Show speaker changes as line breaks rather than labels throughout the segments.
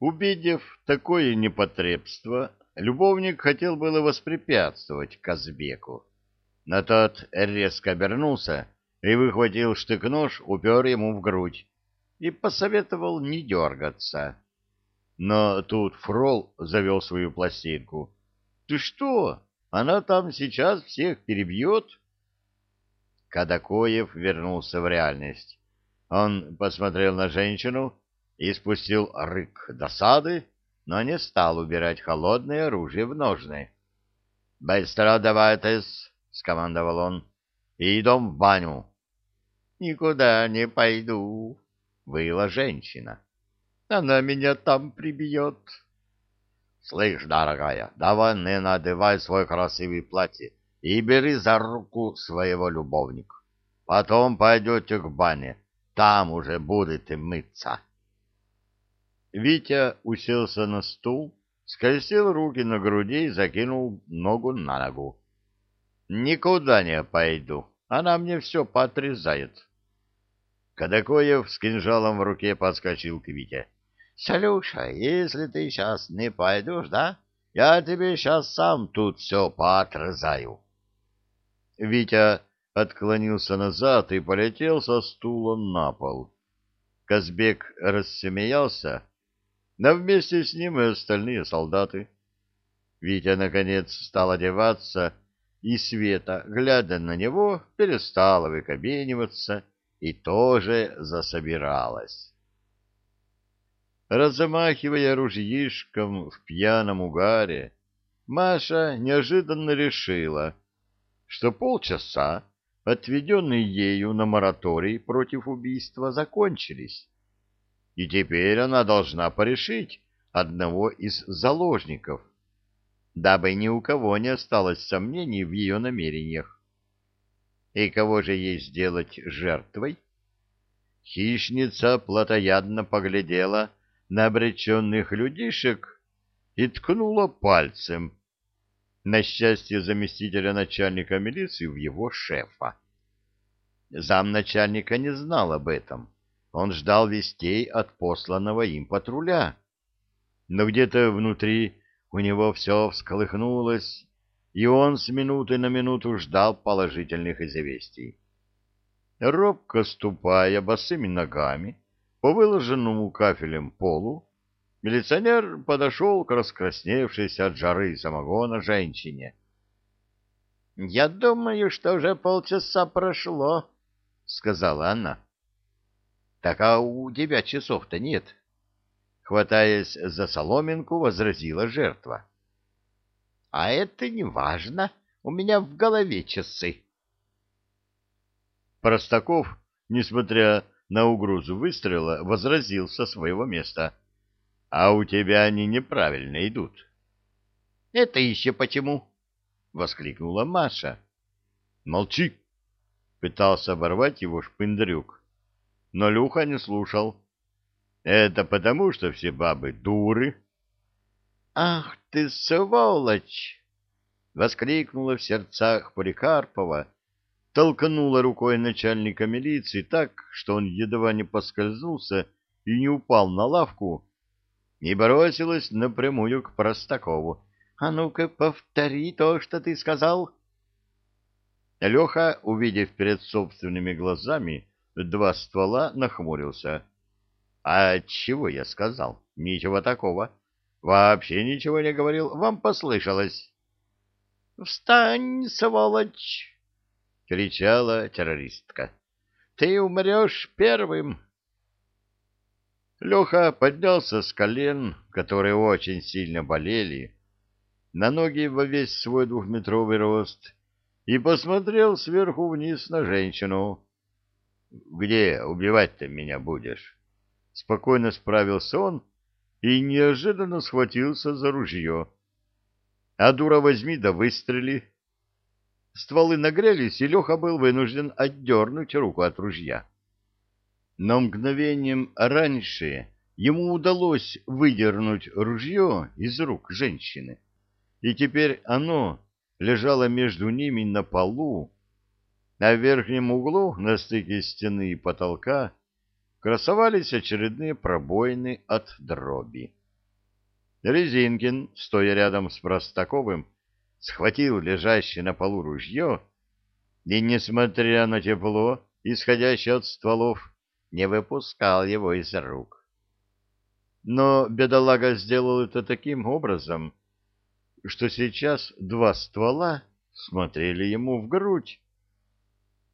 Увидев такое непотребство, любовник хотел было воспрепятствовать Казбеку, но тот резко обернулся и выхватил штык-нож, упер ему в грудь и посоветовал не дергаться. Но тут Фрол завел свою пластинку. — Ты что? Она там сейчас всех перебьет? Кадакоев вернулся в реальность. Он посмотрел на женщину и спустил рык досады, но не стал убирать холодное оружие в ножны. — Быстро давайтесь, — скомандовал он, — и идем в баню. — Никуда не пойду, — выла женщина. — Она меня там прибьет. — Слышь, дорогая, давай не надевай свой красивый платье и бери за руку своего любовника. Потом пойдете к бане, там уже будете мыться. Витя уселся на стул, скрестил руки на груди и закинул ногу на ногу. «Никуда не пойду, она мне все поотрезает». Кадакоев с кинжалом в руке подскочил к Вите. «Слушай, если ты сейчас не пойдешь, да, я тебе сейчас сам тут все поотрезаю». Витя отклонился назад и полетел со стула на пол. Казбек рассмеялся, но вместе с ним и остальные солдаты. Витя, наконец, стал одеваться, и Света, глядя на него, перестала выкобениваться и тоже засобиралась. Размахивая ружьишком в пьяном угаре, Маша неожиданно решила, что полчаса, отведенные ею на мораторий против убийства, закончились и теперь она должна порешить одного из заложников, дабы ни у кого не осталось сомнений в ее намерениях. И кого же ей сделать жертвой? Хищница плотоядно поглядела на обреченных людишек и ткнула пальцем на счастье заместителя начальника милиции в его шефа. Замначальника не знал об этом он ждал вестей от посланного им патруля. Но где-то внутри у него все всколыхнулось, и он с минуты на минуту ждал положительных известий. Робко ступая босыми ногами по выложенному кафелем полу, милиционер подошел к раскрасневшейся от жары самогона женщине. — Я думаю, что уже полчаса прошло, — сказала она. Так а у тебя часов-то нет. Хватаясь за соломинку, возразила жертва. А это не важно. У меня в голове часы. Простаков, несмотря на угрозу выстрела, возразил со своего места. — А у тебя они неправильно идут. — Это еще почему? — воскликнула Маша. — Молчи! — пытался оборвать его шпындрюк но Люха не слушал. Это потому, что все бабы дуры. «Ах ты, сволочь!» — воскликнула в сердцах Поликарпова, толкнула рукой начальника милиции так, что он едва не поскользнулся и не упал на лавку, и бросилась напрямую к Простакову. «А ну-ка, повтори то, что ты сказал!» Леха, увидев перед собственными глазами, два ствола, нахмурился. — А чего я сказал? Ничего такого. Вообще ничего не говорил. Вам послышалось. — Встань, сволочь! — кричала террористка. — Ты умрешь первым. Леха поднялся с колен, которые очень сильно болели, на ноги во весь свой двухметровый рост и посмотрел сверху вниз на женщину. Где убивать-то меня будешь? Спокойно справился он и неожиданно схватился за ружье. А дура возьми да выстрели. Стволы нагрелись, и Леха был вынужден отдернуть руку от ружья. Но мгновением раньше ему удалось выдернуть ружье из рук женщины, и теперь оно лежало между ними на полу, а в верхнем углу, на стыке стены и потолка, красовались очередные пробоины от дроби. Резинкин, стоя рядом с Простаковым, схватил лежащее на полу ружье и, несмотря на тепло, исходящее от стволов, не выпускал его из рук. Но бедолага сделал это таким образом, что сейчас два ствола смотрели ему в грудь.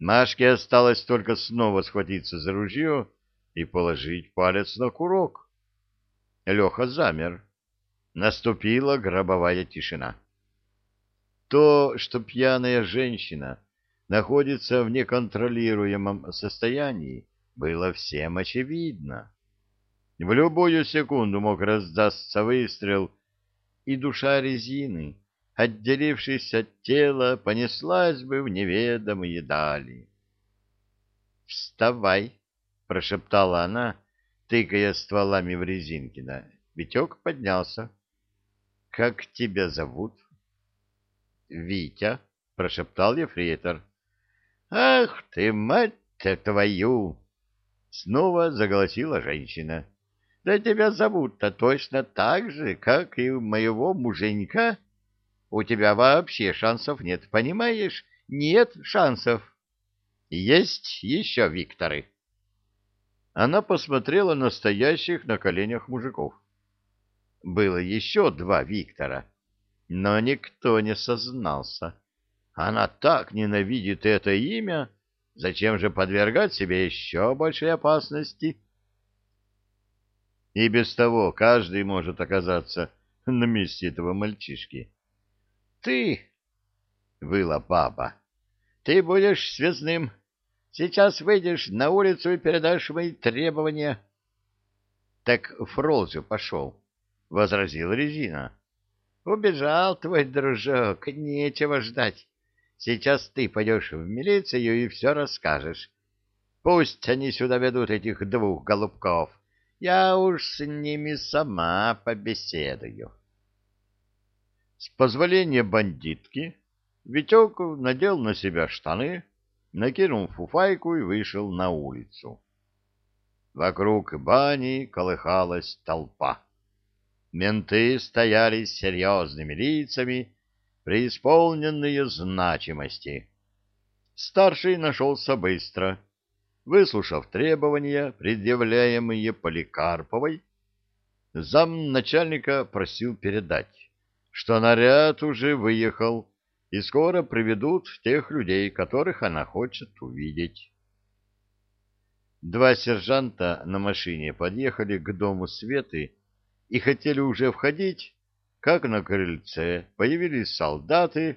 Машке осталось только снова схватиться за ружье и положить палец на курок. Леха замер. Наступила гробовая тишина. То, что пьяная женщина находится в неконтролируемом состоянии, было всем очевидно. В любую секунду мог раздаться выстрел, и душа резины, отделившись от тела, понеслась бы в неведомые дали. «Вставай!» — прошептала она, тыкая стволами в Резинкина. Витек поднялся. «Как тебя зовут?» «Витя», — прошептал ефрейтор. «Ах ты, мать-то твою!» Снова заголосила женщина. «Да тебя зовут-то точно так же, как и моего муженька. У тебя вообще шансов нет, понимаешь? Нет шансов. Есть еще Викторы». Она посмотрела на стоящих на коленях мужиков. Было еще два Виктора, но никто не сознался. Она так ненавидит это имя, зачем же подвергать себе еще большей опасности? И без того каждый может оказаться на месте этого мальчишки. — Ты, — выла папа, — ты будешь связным. Сейчас выйдешь на улицу и передашь мои требования. — Так Фрол же пошел, — возразил Резина. — Убежал твой дружок, нечего ждать. Сейчас ты пойдешь в милицию и все расскажешь. Пусть они сюда ведут этих двух голубков. Я уж с ними сама побеседую. С позволения бандитки Витек надел на себя штаны, накинул фуфайку и вышел на улицу. Вокруг бани колыхалась толпа. Менты стояли с серьезными лицами, преисполненные значимости. Старший нашелся быстро. Выслушав требования, предъявляемые Поликарповой, замначальника просил передать, что наряд уже выехал и скоро приведут тех людей, которых она хочет увидеть. Два сержанта на машине подъехали к дому Светы и хотели уже входить, как на крыльце появились солдаты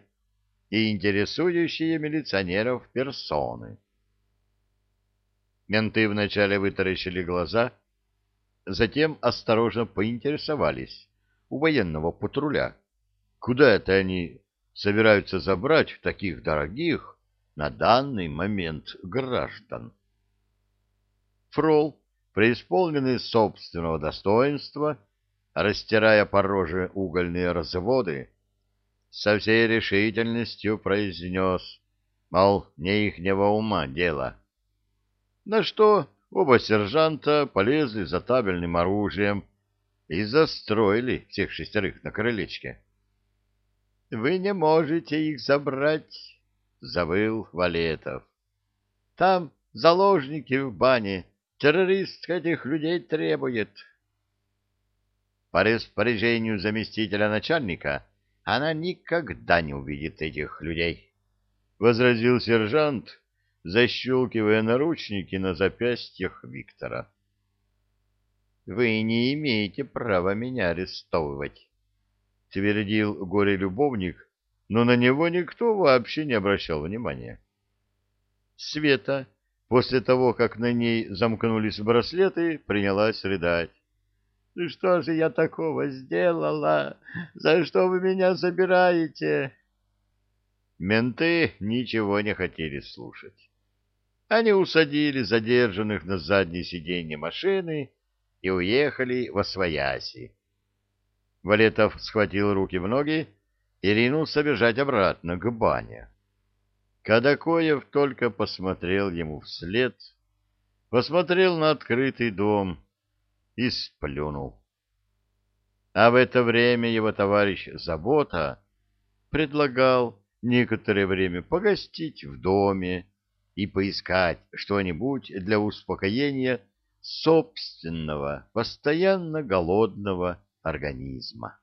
и интересующие милиционеров персоны. Менты вначале вытаращили глаза, затем осторожно поинтересовались у военного патруля, куда это они собираются забрать таких дорогих на данный момент граждан. Фрол, преисполненный собственного достоинства, растирая по роже угольные разводы, со всей решительностью произнес, мол, не ихнего ума дело. На что оба сержанта полезли за табельным оружием и застроили всех шестерых на крылечке. — Вы не можете их забрать, — завыл Валетов. — Там заложники в бане, террорист этих людей требует. — по распоряжению заместителя начальника она никогда не увидит этих людей, — возразил сержант, защелкивая наручники на запястьях Виктора. — Вы не имеете права меня арестовывать, — твердил горе-любовник, но на него никто вообще не обращал внимания. Света, после того, как на ней замкнулись браслеты, принялась рыдать. Ну что же я такого сделала? За что вы меня забираете? Менты ничего не хотели слушать. Они усадили задержанных на заднее сиденье машины и уехали во свояси. Валетов схватил руки в ноги и ринулся бежать обратно к бане. Кадакоев только посмотрел ему вслед, посмотрел на открытый дом — и сплюнул. А в это время его товарищ Забота предлагал некоторое время погостить в доме и поискать что-нибудь для успокоения собственного, постоянно голодного организма.